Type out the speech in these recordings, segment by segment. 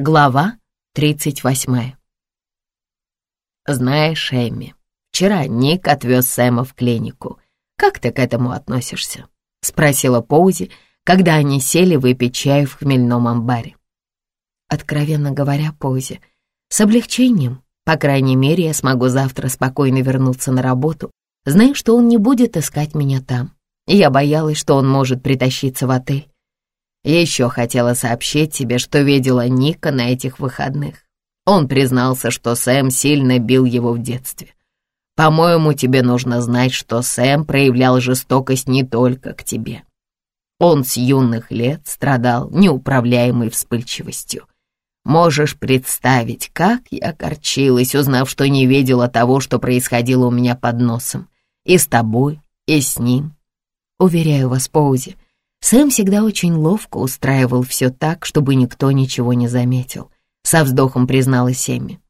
Глава 38 «Знаешь, Эми, вчера Ник отвез Сэма в клинику. Как ты к этому относишься?» — спросила Поузи, когда они сели выпить чай в хмельном амбаре. Откровенно говоря, Поузи, с облегчением, по крайней мере, я смогу завтра спокойно вернуться на работу, зная, что он не будет искать меня там. Я боялась, что он может притащиться в отель еще хотела сообщить тебе, что видела Ника на этих выходных. Он признался, что Сэм сильно бил его в детстве. По-моему, тебе нужно знать, что Сэм проявлял жестокость не только к тебе. Он с юных лет страдал неуправляемой вспыльчивостью. Можешь представить, как я огорчилась, узнав, что не видела того, что происходило у меня под носом. И с тобой, и с ним. Уверяю вас, Поузи, — Сэм всегда очень ловко устраивал все так, чтобы никто ничего не заметил. Со вздохом призналась Эмми.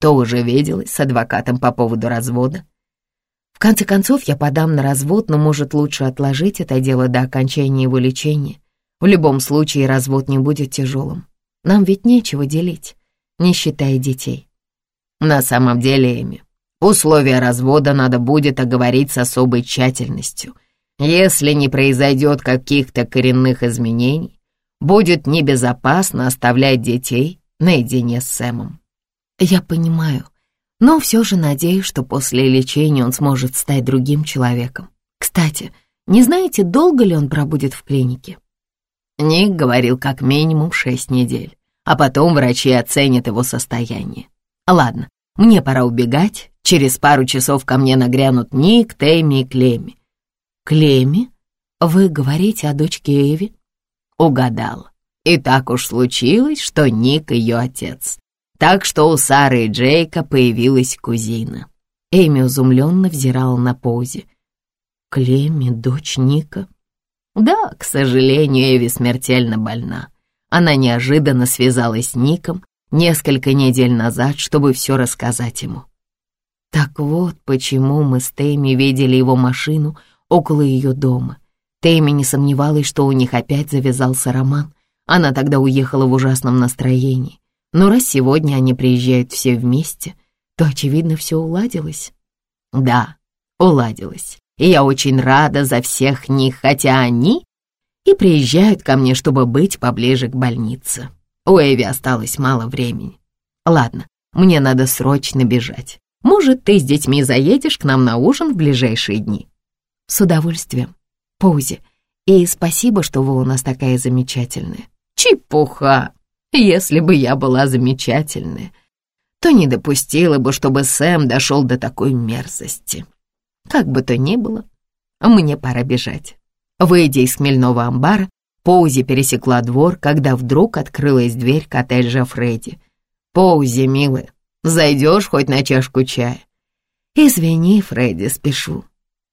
То уже виделась с адвокатом по поводу развода. В конце концов, я подам на развод, но, может, лучше отложить это дело до окончания его лечения. В любом случае, развод не будет тяжелым. Нам ведь нечего делить, не считая детей. На самом деле, Эми, условия развода надо будет оговорить с особой тщательностью — если не произойдет каких-то коренных изменений, будет небезопасно оставлять детей наедине с Сэмом. Я понимаю, но все же надеюсь, что после лечения он сможет стать другим человеком. Кстати, не знаете, долго ли он пробудет в клинике? Ник говорил как минимум шесть недель, а потом врачи оценят его состояние. Ладно, мне пора убегать. Через пару часов ко мне нагрянут Ник, Тэмми и Клемми. Клемми? Вы говорите о дочке Эви? Угадал. И так уж случилось, что Ник ее отец. Так что у Сары и Джейка появилась кузина. Эми изумленно взирала на Поузи. Клемми, дочь Ника? Да, к сожалению, Эви смертельно больна. Она неожиданно связалась с Ником несколько недель назад, чтобы все рассказать ему. Так вот, почему мы с Тэмми видели его машину около ее дома. Тейми не сомневалась, что у них опять завязался роман. Она тогда уехала в ужасном настроении. Но раз сегодня они приезжают все вместе, то, очевидно, все уладилось. Да, уладилось. И я очень рада за всех них, хотя они и приезжают ко мне, чтобы быть поближе к больнице. У Эви осталось мало времени. Ладно, мне надо срочно бежать. Может, ты с детьми заедешь к нам на ужин в ближайшие дни? С удовольствием. Поузи. И спасибо, что вы у нас такая замечательная. Чепуха! Если бы я была замечательная, то не допустила бы, чтобы Сэм дошел до такой мерзости. Как бы то ни было, мне пора бежать. Выйдя из хмельного амбара, Поузи пересекла двор, когда вдруг открылась дверь коттеджа Фредди. «Поузи, милая, зайдешь хоть на чашку чая?» «Извини, Фредди, спешу.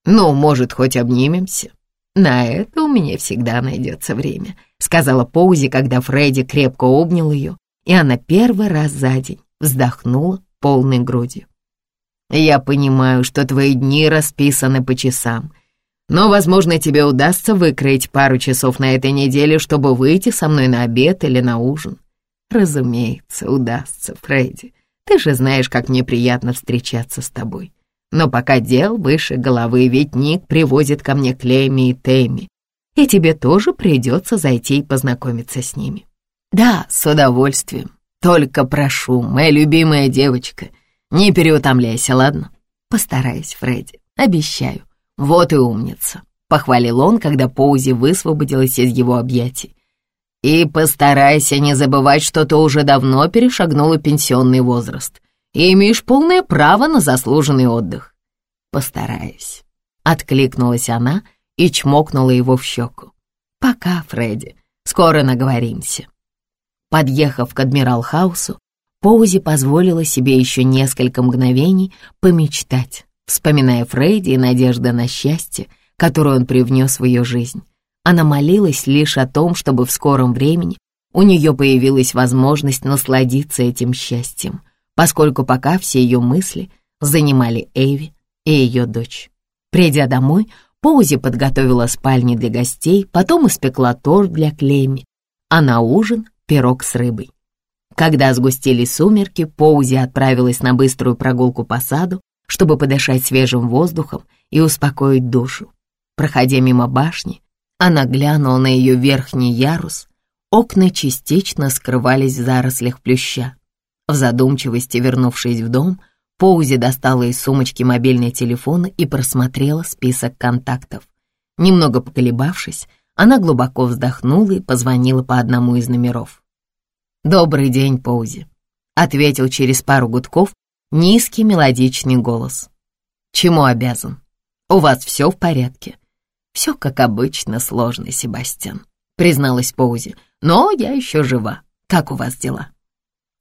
«Ну, может, хоть обнимемся?» «На это у меня всегда найдется время», — сказала Поузи, когда Фредди крепко обнял ее, и она первый раз за день вздохнула полной грудью. «Я понимаю, что твои дни расписаны по часам, но, возможно, тебе удастся выкроить пару часов на этой неделе, чтобы выйти со мной на обед или на ужин. Разумеется, удастся, Фредди. Ты же знаешь, как мне приятно встречаться с тобой. Но пока дел выше головы, ведь Ник привозит ко мне Клейми и Тэмми, и тебе тоже придется зайти и познакомиться с ними. Да, с удовольствием. Только прошу, моя любимая девочка, не переутомляйся, ладно? Постараюсь, Фредди, обещаю. Вот и умница, похвалил он, когда Поузи высвободилась из его объятий. И постарайся не забывать, что ты уже давно перешагнула пенсионный возраст и имеешь полное право на заслуженный отдых. Постараюсь. Откликнулась она и чмокнула его в щеку. Пока, Фредди, скоро наговоримся. Подъехав к Адмирал Хаусу, Поузи позволила себе еще несколько мгновений помечтать, вспоминая Фредди и надежда на счастье, которую он привнес в ее жизнь. Она молилась лишь о том, чтобы в скором времени у нее появилась возможность насладиться этим счастьем — поскольку пока все ее мысли занимали Эви и ее дочь. Придя домой, Поузи подготовила спальни для гостей, потом испекла торт для Клемми, а на ужин — пирог с рыбой. Когда сгустились сумерки, Поузи отправилась на быструю прогулку по саду, чтобы подышать свежим воздухом и успокоить душу. Проходя мимо башни, она глянула на ее верхний ярус. Окна частично скрывались в зарослях плюща. В задумчивости, вернувшись в дом, Поузи достала из сумочки мобильный телефон и просмотрела список контактов. Немного поколебавшись, она глубоко вздохнула и позвонила по одному из номеров. «Добрый день, Поузи», — ответил через пару гудков низкий мелодичный голос. «Чему обязан? У вас все в порядке?» «Все как обычно сложно, Себастьян», — призналась Поузи. «Но я еще жива. Как у вас дела?»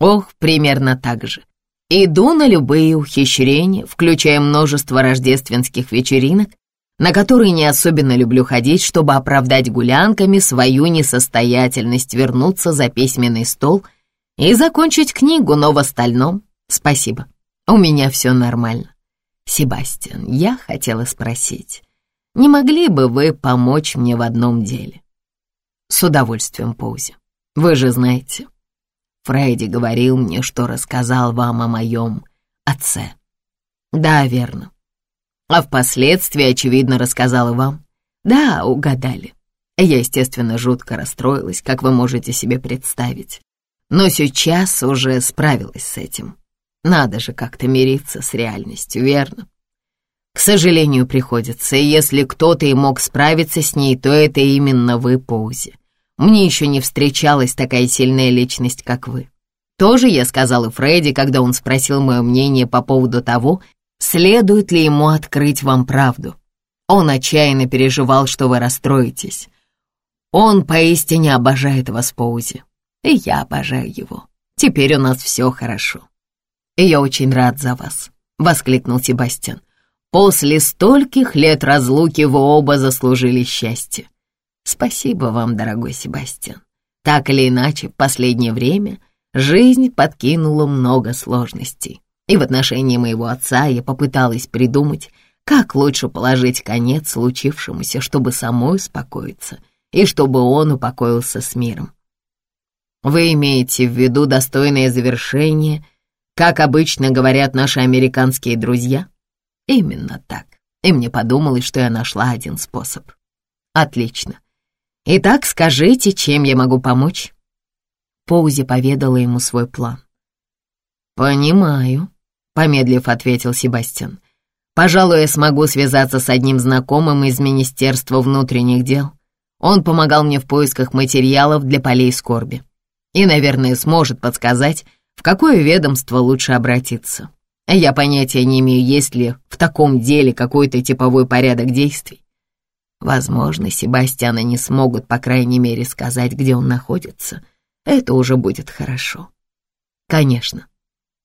«Ох, примерно так же. Иду на любые ухищрения, включая множество рождественских вечеринок, на которые не особенно люблю ходить, чтобы оправдать гулянками свою несостоятельность, вернуться за письменный стол и закончить книгу, но в остальном спасибо. У меня все нормально. Себастьян, я хотела спросить, не могли бы вы помочь мне в одном деле? С удовольствием, Паузи. Вы же знаете, Фредди говорил мне, что рассказал вам о моем отце. Да, верно. А впоследствии, очевидно, рассказал и вам. Да, угадали. Я, естественно, жутко расстроилась, как вы можете себе представить. Но сейчас уже справилась с этим. Надо же как-то мириться с реальностью, верно? К сожалению, приходится, и если кто-то и мог справиться с ней, то это именно вы, Поузи. Мне еще не встречалась такая сильная личность, как вы. Тоже я сказал и Фредди, когда он спросил мое мнение по поводу того, следует ли ему открыть вам правду. Он отчаянно переживал, что вы расстроитесь. Он поистине обожает вас, Поузи, и я обожаю его. Теперь у нас все хорошо. И я очень рад за вас, — воскликнул Себастьян. После стольких лет разлуки вы оба заслужили счастье. Спасибо вам, дорогой Себастьян. Так или иначе, в последнее время жизнь подкинула много сложностей. И в отношении моего отца я попыталась придумать, как лучше положить конец случившемуся, чтобы самой успокоиться и чтобы он упокоился с миром. Вы имеете в виду достойное завершение, как обычно говорят наши американские друзья? Именно так. И мне подумалось, что я нашла один способ. Отлично. Итак, скажите, чем я могу помочь? Поузи поведала ему свой план. «Понимаю», — помедлив ответил Себастьян. «Пожалуй, я смогу связаться с одним знакомым из Министерства внутренних дел. Он помогал мне в поисках материалов для полей скорби и, наверное, сможет подсказать, в какое ведомство лучше обратиться. Я понятия не имею, есть ли в таком деле какой-то типовой порядок действий. Возможно, Себастьяна не смогут, по крайней мере, сказать, где он находится. Это уже будет хорошо. Конечно.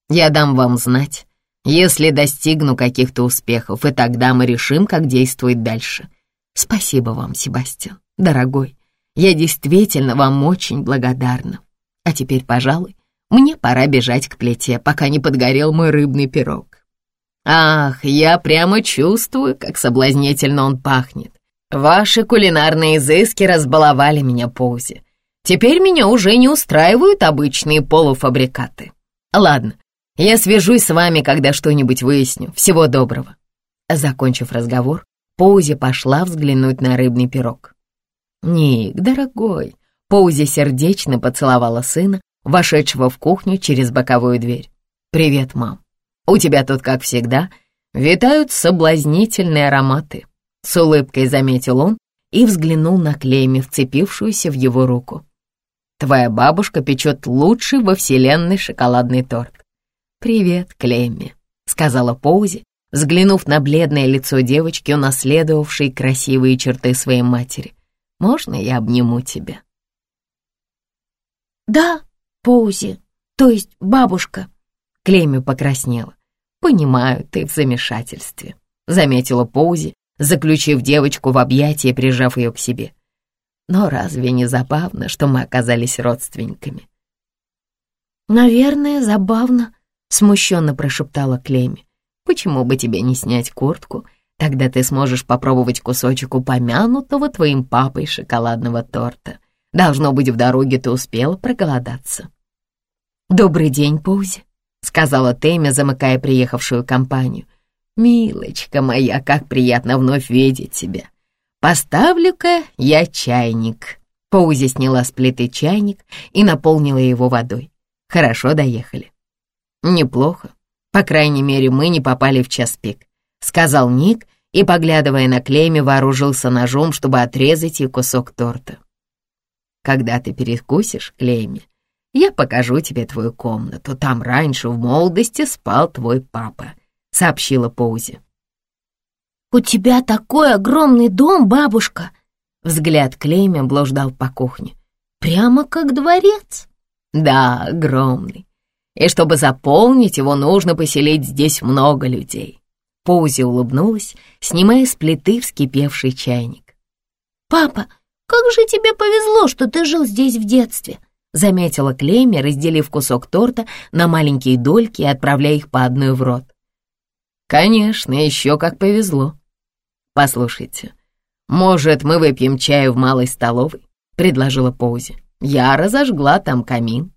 Я дам вам знать, если достигну каких-то успехов, и тогда мы решим, как действовать дальше. Спасибо вам, Себастьян, дорогой. Я действительно вам очень благодарна. А теперь, пожалуй, мне пора бежать к плите, пока не подгорел мой рыбный пирог. Ах, я прямо чувствую, как соблазнительно он пахнет. Ваши кулинарные изыски разбаловали меня Поузи. Теперь меня уже не устраивают обычные полуфабрикаты. Ладно, я свяжусь с вами, когда что-нибудь выясню. Всего доброго. Закончив разговор, Поузи пошла взглянуть на рыбный пирог. «Ник, дорогой», Поузи сердечно поцеловала сына, вошедшего в кухню через боковую дверь. «Привет, мам. У тебя тут, как всегда, витают соблазнительные ароматы», — с улыбкой заметил он и взглянул на Клейми, вцепившуюся в его руку. «Твоя бабушка печет лучший во вселенной шоколадный торт». «Привет, Клейми», — сказала Поузи, взглянув на бледное лицо девочки, унаследовавшей красивые черты своей матери. «Можно я обниму тебя?» «Да», Поузи, то есть бабушка». Клейми покраснела. «Понимаю, ты в замешательстве», — заметила Поузи, заключив девочку в объятия и прижав ее к себе. «Но разве не забавно, что мы оказались родственниками?» «Наверное, забавно», — смущенно прошептала Клейми. «Почему бы тебе не снять куртку? Тогда ты сможешь попробовать кусочек упомянутого твоим папой шоколадного торта. Должно быть, в дороге ты успела проголодаться». «Добрый день, Паузи», — сказала Тэмми, замыкая приехавшую компанию. «Милочка моя, как приятно вновь видеть тебя. Поставлю-ка я чайник». Паузи сняла с плиты чайник и наполнила его водой. Хорошо доехали. Неплохо. По крайней мере, мы не попали в час пик, сказал Ник и, поглядывая на Клейми, вооружился ножом, чтобы отрезать ей кусок торта. Когда ты перекусишь, Клейми, я покажу тебе твою комнату. Там раньше в молодости спал твой папа», — сообщила Поузи. «У тебя такой огромный дом, бабушка!» Взгляд Клейми блуждал по кухне. «Прямо как дворец!» «Да, огромный. И чтобы заполнить его, нужно поселить здесь много людей». Поузи улыбнулась, снимая с плиты вскипевший чайник. «Папа, как же тебе повезло, что ты жил здесь в детстве!» заметила Клейми, разделив кусок торта на маленькие дольки и отправляя их по одной в рот. «Конечно, еще как повезло. Послушайте, может, мы выпьем чаю в малой столовой?» — предложила Поузи. «Я разожгла там камин».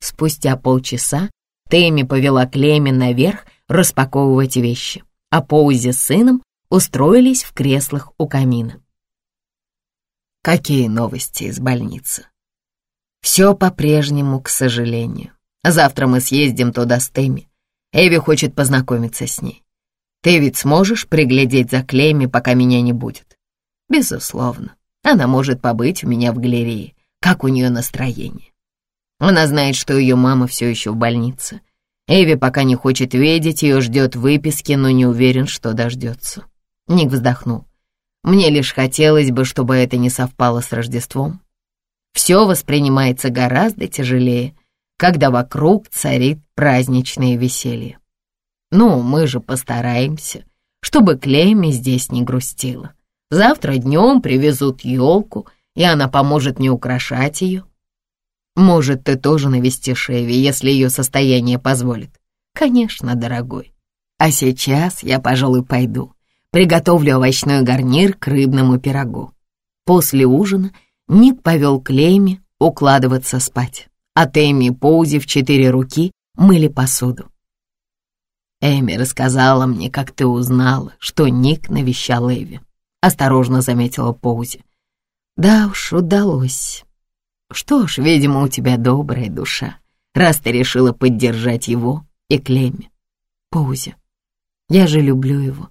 Спустя полчаса Тэмми повела Клейми наверх распаковывать вещи, а Поузи с сыном устроились в креслах у камина. «Какие новости из больницы?» Все по-прежнему, к сожалению. Завтра мы съездим туда с Тэмми. Эви хочет познакомиться с ней. Ты ведь сможешь приглядеть за Клейми, пока меня не будет? Безусловно. Она может побыть у меня в галерее. Как у нее настроение? Она знает, что ее мама все еще в больнице. Эви пока не хочет видеть ее, ждет выписки, но не уверен, что дождется. Ник вздохнул. Мне лишь хотелось бы, чтобы это не совпало с Рождеством. Все воспринимается гораздо тяжелее, когда вокруг царит праздничное веселье. Ну, мы же постараемся, чтобы Клейми здесь не грустила. Завтра днем привезут елку, и она поможет мне украшать ее. Может, ты тоже навестишь Эви, если ее состояние позволит? Конечно, дорогой. А сейчас я, пожалуй, пойду. Приготовлю овощной гарнир к рыбному пирогу. После ужина — Ник повел Клейми укладываться спать, а Тэмми и Поузи в четыре руки мыли посуду. Эми рассказала мне, как ты узнала, что Ник навещал Эви. Осторожно заметила Поузи. Да уж, удалось. Что ж, видимо, у тебя добрая душа, раз ты решила поддержать его и Клемми. Поузи, я же люблю его,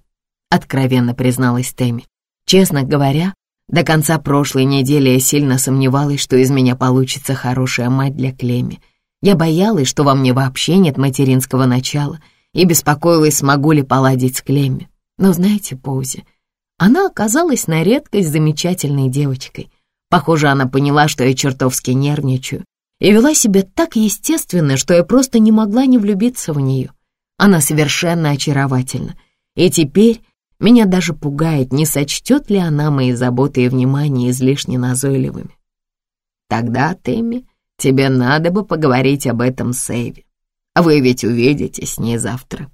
откровенно призналась Тэмми. Честно говоря, до конца прошлой недели я сильно сомневалась, что из меня получится хорошая мать для Клеми. Я боялась, что во мне вообще нет материнского начала, и беспокоилась, смогу ли поладить с Клемми. Но знаете, Поузи, она оказалась на редкость замечательной девочкой. Похоже, она поняла, что я чертовски нервничаю, и вела себя так естественно, что я просто не могла не влюбиться в нее. Она совершенно очаровательна, и теперь меня даже пугает, не сочтет ли она мои заботы и внимание излишне назойливыми. Тогда, Тэмми, тебе надо бы поговорить об этом с Эйви. Вы ведь увидитесь с ней завтра.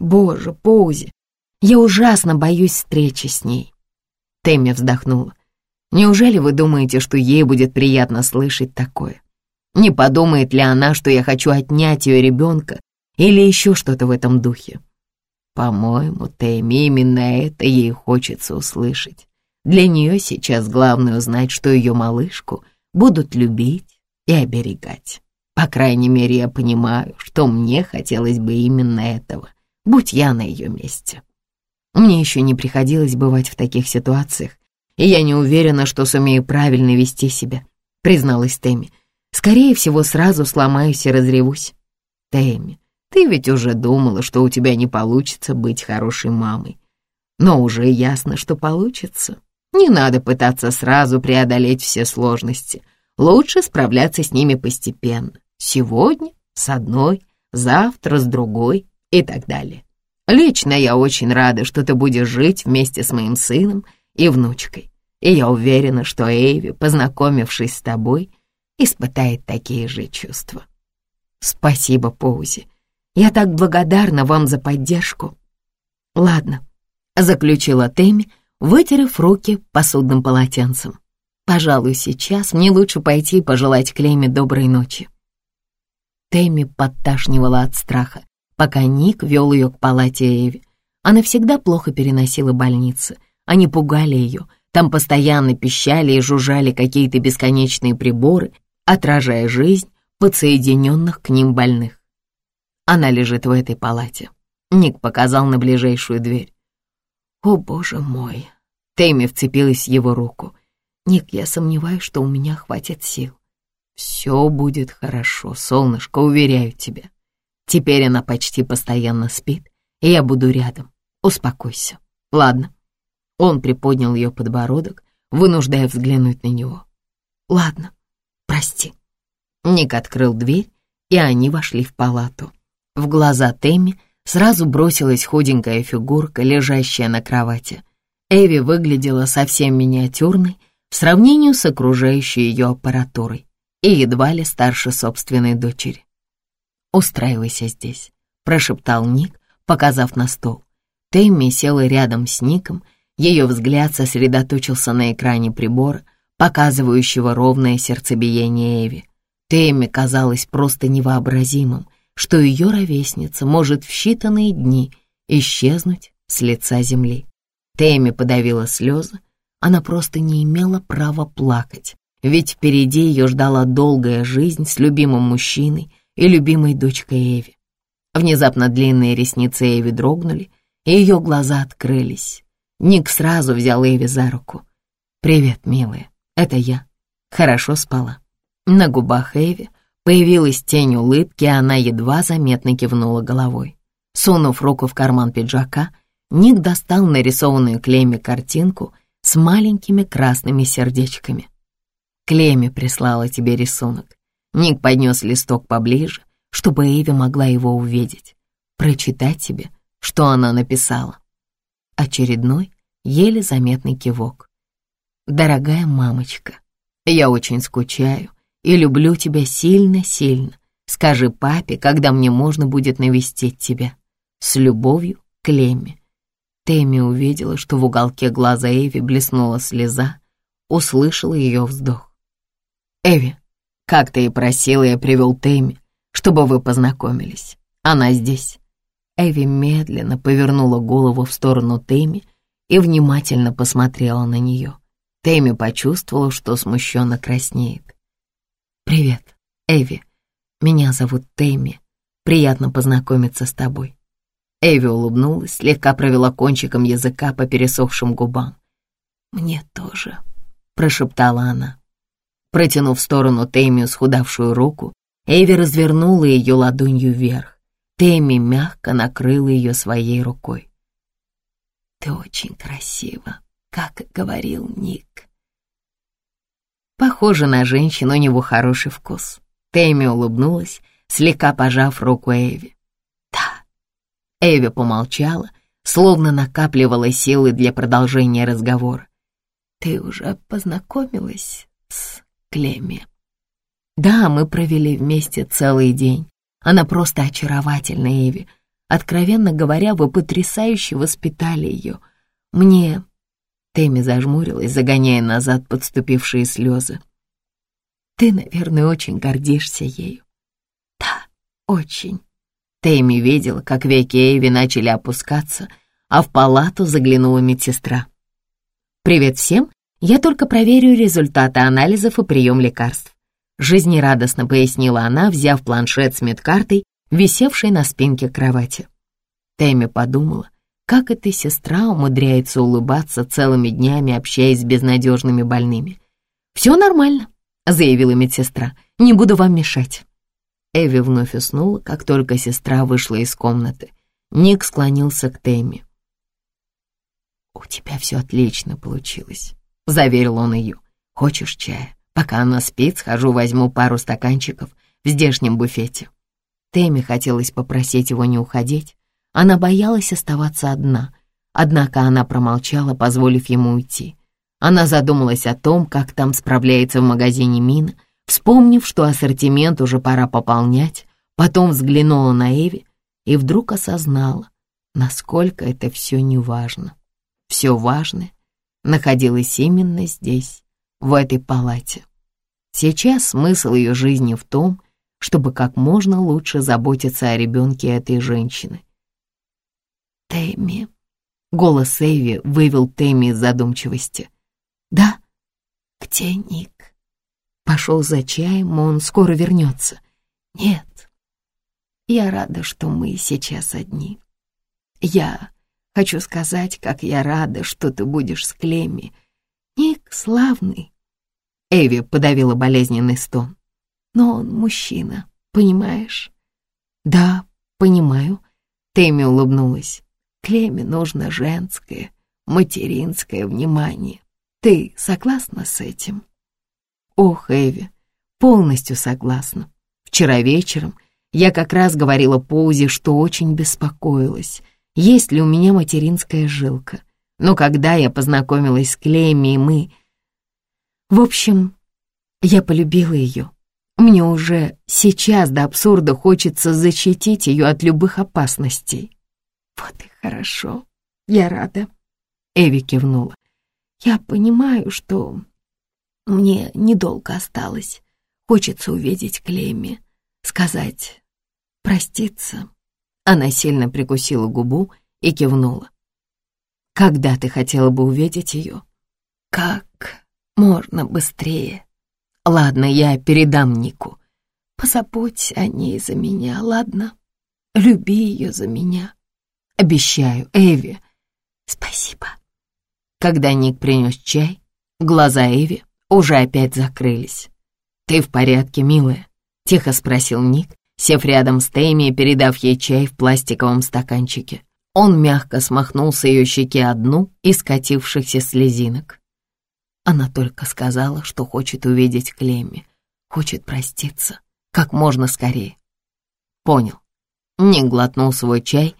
Боже, Поузи, я ужасно боюсь встречи с ней. Тэмми вздохнула. Неужели вы думаете, что ей будет приятно слышать такое? Не подумает ли она, что я хочу отнять ее ребенка или еще что-то в этом духе? По-моему, Тэмми именно это ей хочется услышать. Для нее сейчас главное узнать, что ее малышку будут любить и оберегать. По крайней мере, я понимаю, что мне хотелось бы именно этого, будь я на ее месте. Мне еще не приходилось бывать в таких ситуациях, и я не уверена, что сумею правильно вести себя, призналась Тэмми. Скорее всего, сразу сломаюсь и разревусь. Тэмми, ты ведь уже думала, что у тебя не получится быть хорошей мамой. Но уже ясно, что получится. Не надо пытаться сразу преодолеть все сложности. Лучше справляться с ними постепенно. Сегодня с одной, завтра с другой и так далее. Лично я очень рада, что ты будешь жить вместе с моим сыном и внучкой. И я уверена, что Эйви, познакомившись с тобой, испытает такие же чувства. Спасибо, Поузи. Я так благодарна вам за поддержку. Ладно, заключила Тэмми, вытерев руки посудным полотенцем. Пожалуй, сейчас мне лучше пойти пожелать Клейме доброй ночи. Тэмми подташнивала от страха, пока Ник вел ее к палате Эви. Она всегда плохо переносила больницы. Они пугали ее. Там постоянно пищали и жужжали какие-то бесконечные приборы, отражая жизнь подсоединенных к ним больных. Она лежит в этой палате. Ник показал на ближайшую дверь. «О, боже мой!» Тэмми вцепилась в его руку. «Ник, я сомневаюсь, что у меня хватит сил. Все будет хорошо, солнышко, уверяю тебя. Теперь она почти постоянно спит, и я буду рядом. Успокойся. Ладно. Он приподнял ее подбородок, вынуждая взглянуть на него. Ладно, прости. Ник открыл дверь, и они вошли в палату. В глаза Тэмми сразу бросилась худенькая фигурка, лежащая на кровати. Эви выглядела совсем миниатюрной в сравнении с окружающей ее аппаратурой и едва ли старше собственной дочери. «Устраивайся здесь», — прошептал Ник, показав на стол. Тэмми села рядом с Ником, ее взгляд сосредоточился на экране прибора, показывающего ровное сердцебиение Эви. Тэмми казалось просто невообразимым, что ее ровесница может в считанные дни исчезнуть с лица земли. Тэмми подавила слезы, она просто не имела права плакать, ведь впереди ее ждала долгая жизнь с любимым мужчиной и любимой дочкой Эви. Внезапно длинные ресницы Эви дрогнули, и ее глаза открылись. Ник сразу взял Эви за руку. «Привет, милая, это я. Хорошо спала». На губах Эви появилась тень улыбки, и она едва заметно кивнула головой. Сунув руку в карман пиджака, Ник достал нарисованную клейми картинку с маленькими красными сердечками. Клейми прислала тебе рисунок. Ник поднес листок поближе, чтобы Эви могла его увидеть, прочитать тебе, что она написала. Очередной, еле заметный кивок. «Дорогая мамочка, я очень скучаю и люблю тебя сильно-сильно. Скажи папе, когда мне можно будет навестить тебя. С любовью, Клемми». Тэмми увидела, что в уголке глаза Эви блеснула слеза, услышала ее вздох. Эви, как ты и просила, я привел Тэмми, чтобы вы познакомились. Она здесь». Эви медленно повернула голову в сторону Тэмми и внимательно посмотрела на нее. Тэмми почувствовала, что смущенно краснеет. «Привет, Эви. Меня зовут Тэмми. Приятно познакомиться с тобой». Эви улыбнулась, слегка провела кончиком языка по пересохшим губам. «Мне тоже», — прошептала она. Протянув в сторону Тэмми схудавшую руку, Эви развернула ее ладонью вверх. Тэмми мягко накрыла ее своей рукой. «Ты очень красива, как говорил Ник». Похоже на женщину, у него хороший вкус. Тэмми улыбнулась, слегка пожав руку Эви. «Да». Эви помолчала, словно накапливала силы для продолжения разговора. «Ты уже познакомилась с Клемми. Да, мы провели вместе целый день. Она просто очаровательна, Эви. Откровенно говоря, вы потрясающе воспитали ее. Мне... Тэмми зажмурилась, загоняя назад подступившие слезы. Ты, наверное, очень гордишься ею. Да, очень. Тэмми видела, как веки Эви начали опускаться, а в палату заглянула медсестра. «Привет всем я только проверю результаты анализов и прием лекарств. Жизнерадостно пояснила она, взяв планшет с медкартой, висевшей на спинке кровати. Тэмми подумала, как эта сестра умудряется улыбаться целыми днями, общаясь с безнадежными больными. «Все нормально», — заявила медсестра, — «не буду вам мешать». Эви вновь уснула, как только сестра вышла из комнаты. Ник склонился к Тэмми. «У тебя все отлично получилось. — заверил он ее. «Хочешь чая? Пока она спит, схожу возьму пару стаканчиков в здешнем буфете». Тэмми хотелось попросить его не уходить. Она боялась оставаться одна, однако она промолчала, позволив ему уйти. Она задумалась о том, как там справляется в магазине Мина, вспомнив, что ассортимент уже пора пополнять, потом взглянула на Эви и вдруг осознала, насколько это все неважно. Все важное находилась именно здесь, в этой палате. Сейчас смысл ее жизни в том, чтобы как можно лучше заботиться о ребенке этой женщины. «Тэмми», — голос Эйви вывел Тэмми из задумчивости. «Да? Где Ник?» Пошел за чаем, он скоро вернется. «Нет, я рада, что мы сейчас одни. Я хочу сказать, как я рада, что ты будешь с Клемми. Ник славный». Эви подавила болезненный стон. «Но он мужчина, понимаешь?» «Да, понимаю», — Тэмми улыбнулась. Клеме нужно женское, материнское внимание. Ты согласна с этим? Ох, Эви, полностью согласна. Вчера вечером я как раз говорила Поузе, что очень беспокоилась, есть ли у меня материнская жилка. Но когда я познакомилась с Клейми, и мы... В общем, я полюбила ее. Мне уже сейчас до абсурда хочется защитить ее от любых опасностей. «Вот и хорошо, я рада», — Эви кивнула. «Я понимаю, что мне недолго осталось. Хочется увидеть Клемми, сказать проститься». Она сильно прикусила губу и кивнула. «Когда ты хотела бы увидеть ее?» «Как можно быстрее». «Ладно, я передам Нику». «Позаботься о ней за меня, ладно? Люби ее за меня». Обещаю, Эви. Спасибо. Когда Ник принес чай, глаза Эви уже опять закрылись. «Ты в порядке, милая?» — тихо спросил Ник, сев рядом с Тэмми и передав ей чай в пластиковом стаканчике. Он мягко смахнул с ее щеки одну из скатившихся слезинок. Она только сказала, что хочет увидеть Клемми, хочет проститься как можно скорее. Понял. Ник глотнул свой чай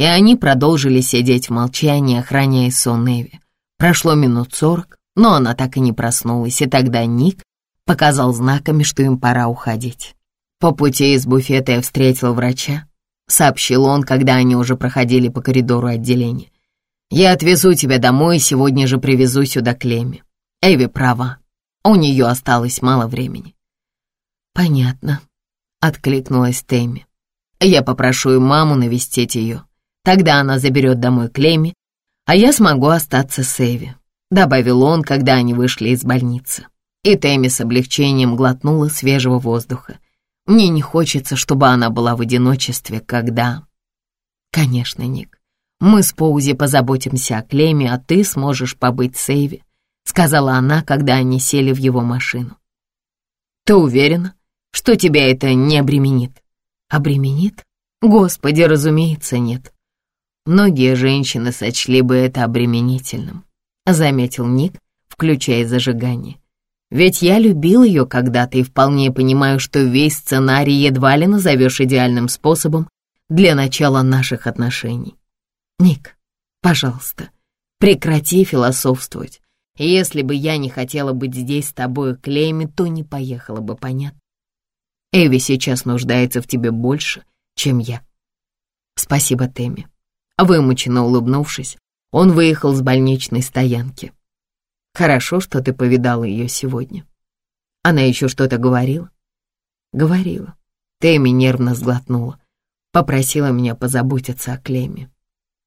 и они продолжили сидеть в молчании, охраняя сон Эви. Прошло минут сорок, но она так и не проснулась, и тогда Ник показал знаками, что им пора уходить. По пути из буфета я встретил врача, сообщил он, когда они уже проходили по коридору отделения. «Я отвезу тебя домой и сегодня же привезу сюда Клемми. Эви права, у нее осталось мало времени». «Понятно», — откликнулась Тэмми. «Я попрошу маму навестить ее. Тогда она заберет домой Клемми, а я смогу остаться с Эви», — добавил он, когда они вышли из больницы. И Тэмми с облегчением глотнула свежего воздуха. «Мне не хочется, чтобы она была в одиночестве, когда...» «Конечно, Ник, мы с Поузи позаботимся о Клемми, а ты сможешь побыть с Эви», — сказала она, когда они сели в его машину. «Ты уверена, что тебя это не обременит?» «Обременит? Господи, разумеется, нет. Многие женщины сочли бы это обременительным, заметил Ник, включая зажигание. Ведь я любил ее когда-то и вполне понимаю, что весь сценарий едва ли назовешь идеальным способом для начала наших отношений. Ник, пожалуйста, прекрати философствовать. Если бы я не хотела быть здесь с тобой, Клейми, то не поехала бы, понятно? Эви сейчас нуждается в тебе больше, чем я. Спасибо, Тэмми. Вымученно улыбнувшись, он выехал с больничной стоянки. «Хорошо, что ты повидала ее сегодня». Она еще что-то говорила? Говорила. Тэмми нервно сглотнула. Попросила меня позаботиться о Клеме.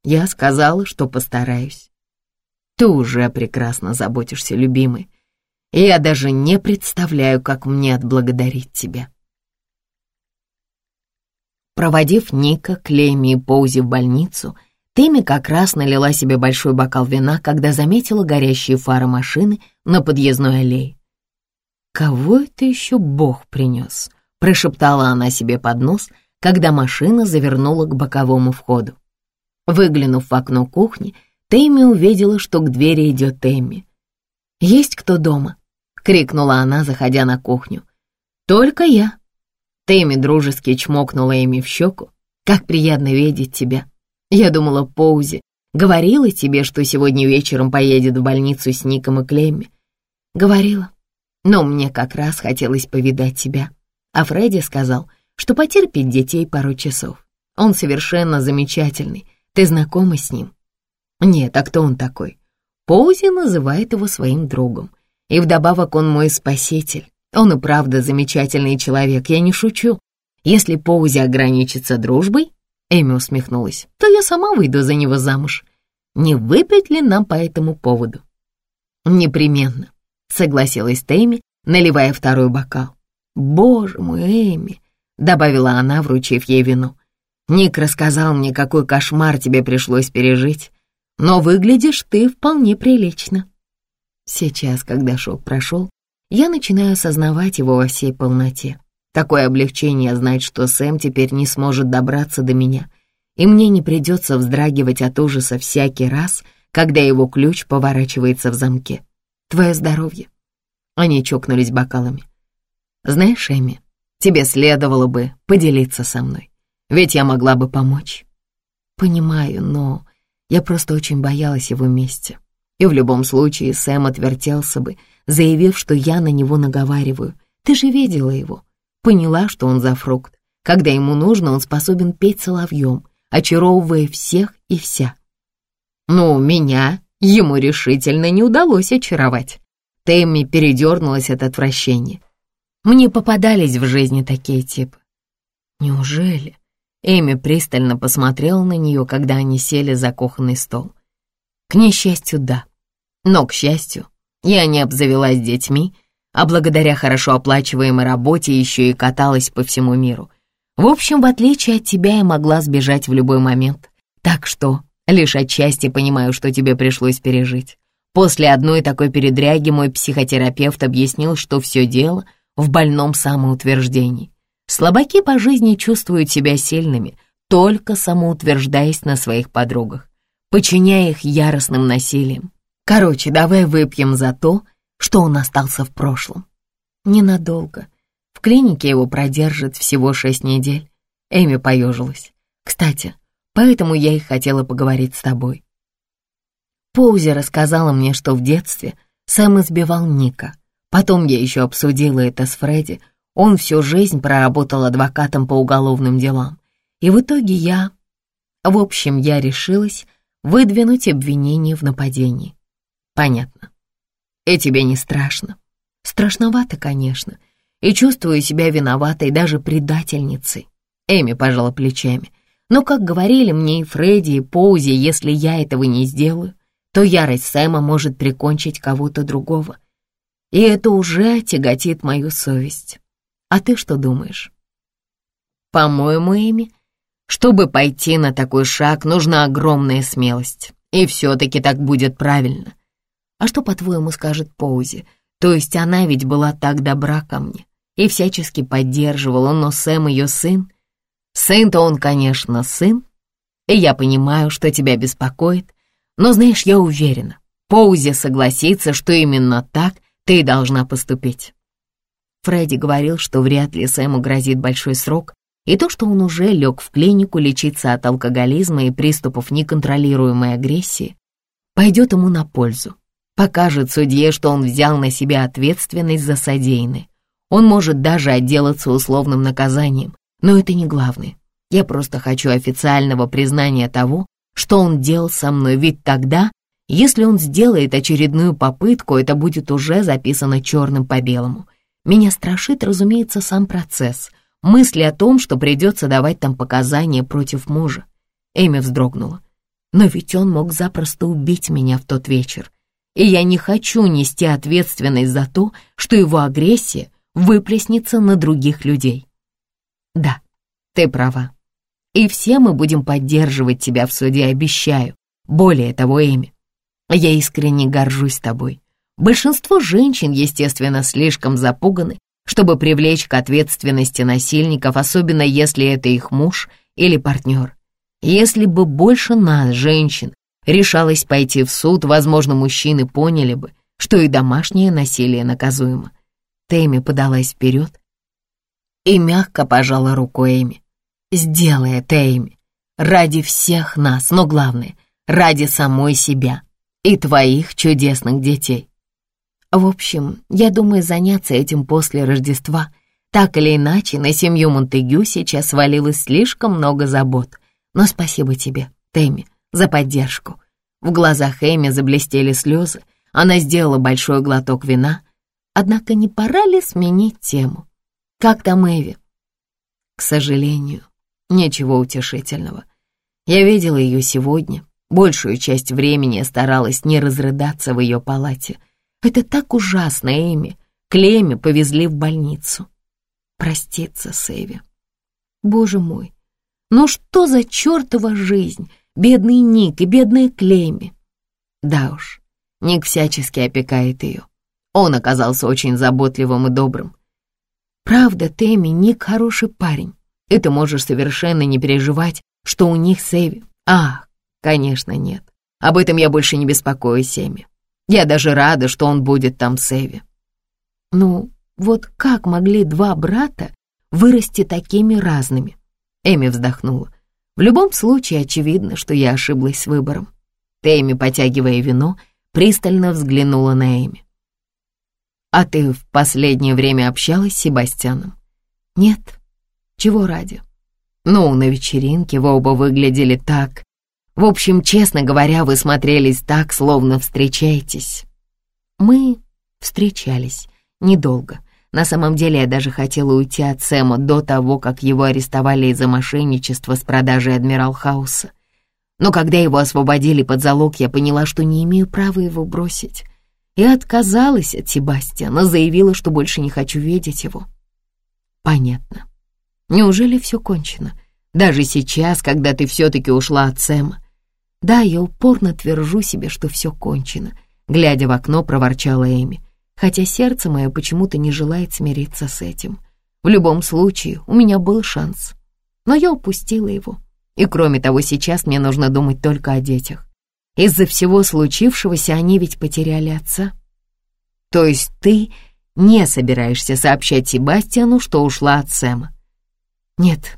Я сказала, что постараюсь. Ты уже прекрасно заботишься, любимый. И я даже не представляю, как мне отблагодарить тебя. Проводив Ника, Клейми и Поузи в больницу, Тэмми как раз налила себе большой бокал вина, когда заметила горящие фары машины на подъездной аллее. «Кого это еще Бог принес?» — прошептала она себе под нос, когда машина завернула к боковому входу. Выглянув в окно кухни, Тэмми увидела, что к двери идет Тэмми. «Есть кто дома?» — крикнула она, заходя на кухню. «Только я», Тэмми дружески чмокнула Эми в щеку. «Как приятно видеть тебя. Я думала, Поузи говорила тебе, что сегодня вечером поедет в больницу с Ником и Клемми?» «Говорила. Но мне как раз хотелось повидать тебя. А Фредди сказал, что потерпит детей пару часов. Он совершенно замечательный. Ты знакома с ним?» «Нет, а кто он такой?» Поузи называет его своим другом. И вдобавок он мой спаситель. Он и правда замечательный человек, я не шучу. Если Поузи ограничится дружбой, Эми усмехнулась, то я сама выйду за него замуж. Не выпить ли нам по этому поводу? Непременно, согласилась Тэмми, наливая второй бокал. Боже мой, Эми, добавила она, вручив ей вино. Ник рассказал мне, какой кошмар тебе пришлось пережить, но выглядишь ты вполне прилично. Сейчас, когда шок прошел, я начинаю осознавать его во всей полноте. Такое облегчение знать, что Сэм теперь не сможет добраться до меня, и мне не придется вздрагивать от ужаса всякий раз, когда его ключ поворачивается в замке. Твое здоровье. Они чокнулись бокалами. Знаешь, Эми, тебе следовало бы поделиться со мной, ведь я могла бы помочь. Понимаю, но я просто очень боялась его мести. И в любом случае Сэм отвертелся бы, заявив, что я на него наговариваю. Ты же видела его. Поняла, что он за фрукт. Когда ему нужно, он способен петь соловьем, очаровывая всех и вся. Но меня ему решительно не удалось очаровать. Тэмми передернулась от отвращения. Мне попадались в жизни такие типы. Неужели? Эми пристально посмотрела на нее, когда они сели за кухонный стол. К несчастью, да. Но, к счастью, я не обзавелась детьми а благодаря хорошо оплачиваемой работе еще и каталась по всему миру. В общем, в отличие от тебя, я могла сбежать в любой момент. Так что лишь отчасти понимаю, что тебе пришлось пережить. После одной такой передряги мой психотерапевт объяснил, что все дело в больном самоутверждении. Слабаки по жизни чувствуют себя сильными, только самоутверждаясь на своих подругах, подчиняя их яростным насилием. Короче, давай выпьем за то, что он остался в прошлом. Ненадолго. В клинике его продержат всего шесть недель. Эми поежилась. Кстати, поэтому я и хотела поговорить с тобой. Поузи рассказала мне, что в детстве сам избивал Ника. Потом я еще обсудила это с Фредди. Он всю жизнь проработал адвокатом по уголовным делам. И в итоге я... В общем, я решилась выдвинуть обвинение в нападении. Понятно. И тебе не страшно? Страшновато, конечно. И чувствую себя виноватой, даже предательницей. Эми пожала плечами. Но, как говорили мне и Фредди, и Поузи, если я этого не сделаю, то ярость Сэма может прикончить кого-то другого. И это уже тяготит мою совесть. А ты что думаешь? По-моему, Эми, чтобы пойти на такой шаг, нужна огромная смелость. И все-таки так будет правильно. А что, по-твоему, скажет Поузи? То есть она ведь была так добра ко мне и всячески поддерживала, но Сэм ее сын. Сын-то он, конечно, сын, и я понимаю, что тебя беспокоит, но, знаешь, я уверена, Поузи согласится, что именно так ты должна поступить. Фредди говорил, что вряд ли Сэму грозит большой срок, и то, что он уже лег в клинику лечиться от алкоголизма и приступов неконтролируемой агрессии, пойдет ему на пользу покажет судье, что он взял на себя ответственность за содеянное. Он может даже отделаться условным наказанием, но это не главное. Я просто хочу официального признания того, что он делал со мной, ведь тогда, если он сделает очередную попытку, это будет уже записано черным по белому. Меня страшит, разумеется, сам процесс, мысли о том, что придется давать там показания против мужа. Эми вздрогнула. Но ведь он мог запросто убить меня в тот вечер и я не хочу нести ответственность за то, что его агрессия выплеснется на других людей. Да, ты права. И все мы будем поддерживать тебя в суде, обещаю. Более того, Эми, я искренне горжусь тобой. Большинство женщин, естественно, слишком запуганы, чтобы привлечь к ответственности насильников, особенно если это их муж или партнер. Если бы больше нас, женщин, решалась пойти в суд, возможно, мужчины поняли бы, что и домашнее насилие наказуемо. Тэмми подалась вперед и мягко пожала руку Эми. «Сделай это, Эми, ради всех нас, но главное, ради самой себя и твоих чудесных детей». В общем, я думаю заняться этим после Рождества. Так или иначе, на семью Монтегю сейчас свалилось слишком много забот. Но спасибо тебе, Тэмми, за поддержку. В глазах Эми заблестели слезы, она сделала большой глоток вина. Однако не пора ли сменить тему? Как там Эви? К сожалению, ничего утешительного. Я видела ее сегодня. Большую часть времени я старалась не разрыдаться в ее палате. Это так ужасно, Эми. Клейми повезли в больницу. Проститься с Эви. Боже мой, ну что за чертова жизнь? Бедный Ник и бедная Клейми. Да уж, Ник всячески опекает ее. Он оказался очень заботливым и добрым. Правда, Тэмми, Ник хороший парень, и ты можешь совершенно не переживать, что у них с Эви. А, конечно, нет. Об этом я больше не беспокоюсь, Эми. Я даже рада, что он будет там с Эви. Ну, вот как могли два брата вырасти такими разными? Эми вздохнула. В любом случае, очевидно, что я ошиблась выбором. Тэмми, потягивая вино, пристально взглянула на Эми. «А ты в последнее время общалась с Себастьяном?» «Нет. Чего ради?» «Ну, на вечеринке вы оба выглядели так. В общем, честно говоря, вы смотрелись так, словно встречаетесь». «Мы встречались. Недолго. На самом деле я даже хотела уйти от Сэма до того, как его арестовали из-за мошенничества с продажей Адмирал Хауса. Но когда его освободили под залог, я поняла, что не имею права его бросить. И отказалась от Себастьяна, заявила, что больше не хочу видеть его. Понятно. Неужели все кончено? Даже сейчас, когда ты все-таки ушла от Сэма. Да, я упорно твержу себе, что все кончено. Глядя в окно, проворчала Эми хотя сердце мое почему-то не желает смириться с этим. В любом случае, у меня был шанс, но я упустила его. И кроме того, сейчас мне нужно думать только о детях. Из-за всего случившегося они ведь потеряли отца. То есть ты не собираешься сообщать Себастьяну, что ушла от Сэма? Нет,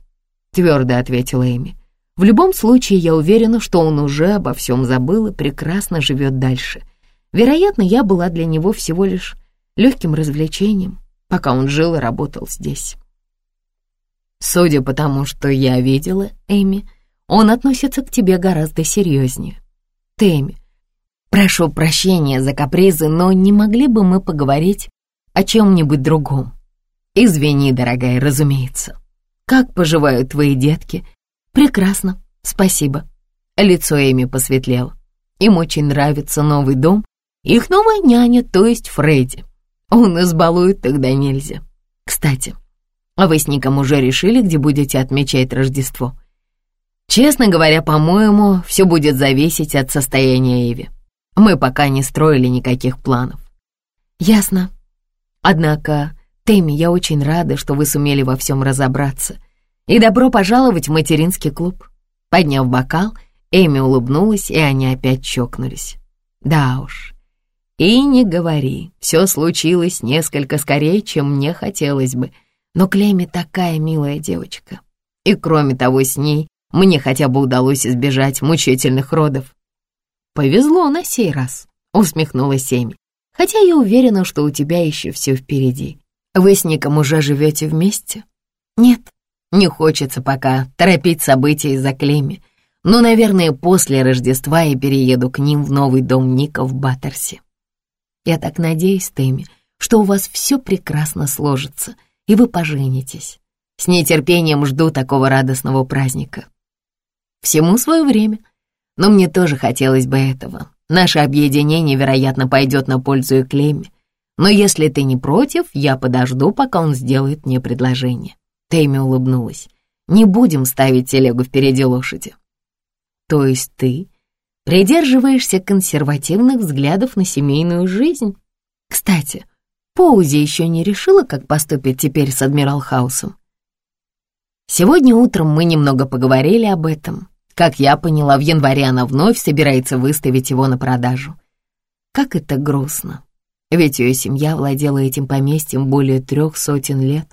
твердо ответила Эми. В любом случае, я уверена, что он уже обо всем забыл и прекрасно живет дальше — Вероятно, я была для него всего лишь легким развлечением, пока он жил и работал здесь. Судя по тому, что я видела, Эми, он относится к тебе гораздо серьезнее. Ты, прошу прощения за капризы, но не могли бы мы поговорить о чем-нибудь другом? Извини, дорогая, разумеется. Как поживают твои детки? Прекрасно, спасибо. Лицо Эми посветлело. Им очень нравится новый дом, их новая няня, то есть Фредди. Он избалует, тогда нельзя. Кстати, а вы с Ником уже решили, где будете отмечать Рождество? Честно говоря, по-моему, все будет зависеть от состояния Эви. Мы пока не строили никаких планов. Ясно. Однако, Тэмми, я очень рада, что вы сумели во всем разобраться. И добро пожаловать в материнский клуб. Подняв бокал, Эми улыбнулась, и они опять чокнулись. Да уж, и не говори, все случилось несколько скорее, чем мне хотелось бы. Но Клемми такая милая девочка. И кроме того, с ней мне хотя бы удалось избежать мучительных родов. Повезло на сей раз, усмехнулась Эми. Хотя я уверена, что у тебя еще все впереди. Вы с Ником уже живете вместе? Нет, не хочется пока торопить события из-за Клемми. Но, наверное, после Рождества я перееду к ним в новый дом Ника в Баттерсе. Я так надеюсь, Тэмми, что у вас все прекрасно сложится, и вы поженитесь. С нетерпением жду такого радостного праздника. Всему свое время. Но мне тоже хотелось бы этого. Наше объединение, вероятно, пойдет на пользу и Клемме. Но если ты не против, я подожду, пока он сделает мне предложение. Тэмми улыбнулась. Не будем ставить телегу впереди лошади. То есть ты придерживаешься консервативных взглядов на семейную жизнь. Кстати, Поузи еще не решила, как поступить теперь с Адмирал Хаусом. Сегодня утром мы немного поговорили об этом. Как я поняла, в январе она вновь собирается выставить его на продажу. Как это грустно. Ведь ее семья владела этим поместьем более трех сотен лет.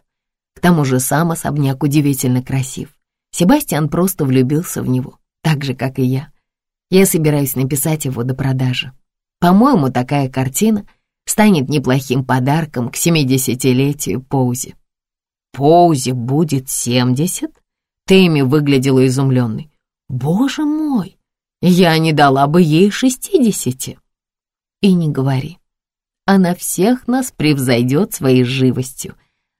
К тому же сам особняк удивительно красив. Себастьян просто влюбился в него, так же, как и я. Я собираюсь написать его до продажи. По-моему, такая картина станет неплохим подарком к семидесятилетию Поузи. Поузи будет семьдесят? Тэмми выглядела изумленной. Боже мой, я не дала бы ей шестидесяти. И не говори. она всех нас превзойдет своей живостью.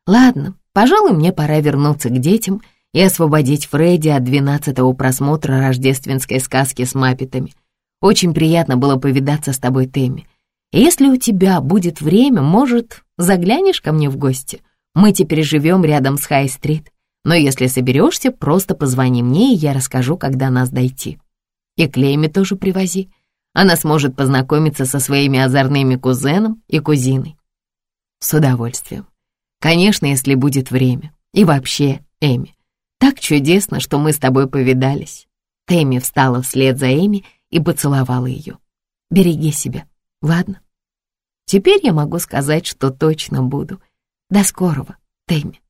Ладно, пожалуй, мне пора вернуться к детям и освободить Фредди от двенадцатого просмотра рождественской сказки с маппетами. Очень приятно было повидаться с тобой, Тэмми. Если у тебя будет время, может, заглянешь ко мне в гости? Мы теперь живем рядом с Хай-стрит. Но если соберешься, просто позвони мне, и я расскажу, когда нас дойти. И Клейми тоже привози. Она сможет познакомиться со своими озорными кузеном и кузиной. С удовольствием. Конечно, если будет время. И вообще, Эми, так чудесно, что мы с тобой повидались. Тэмми встала вслед за Эми и поцеловала ее. Береги себя, ладно? Теперь я могу сказать, что точно буду. До скорого, Тэмми.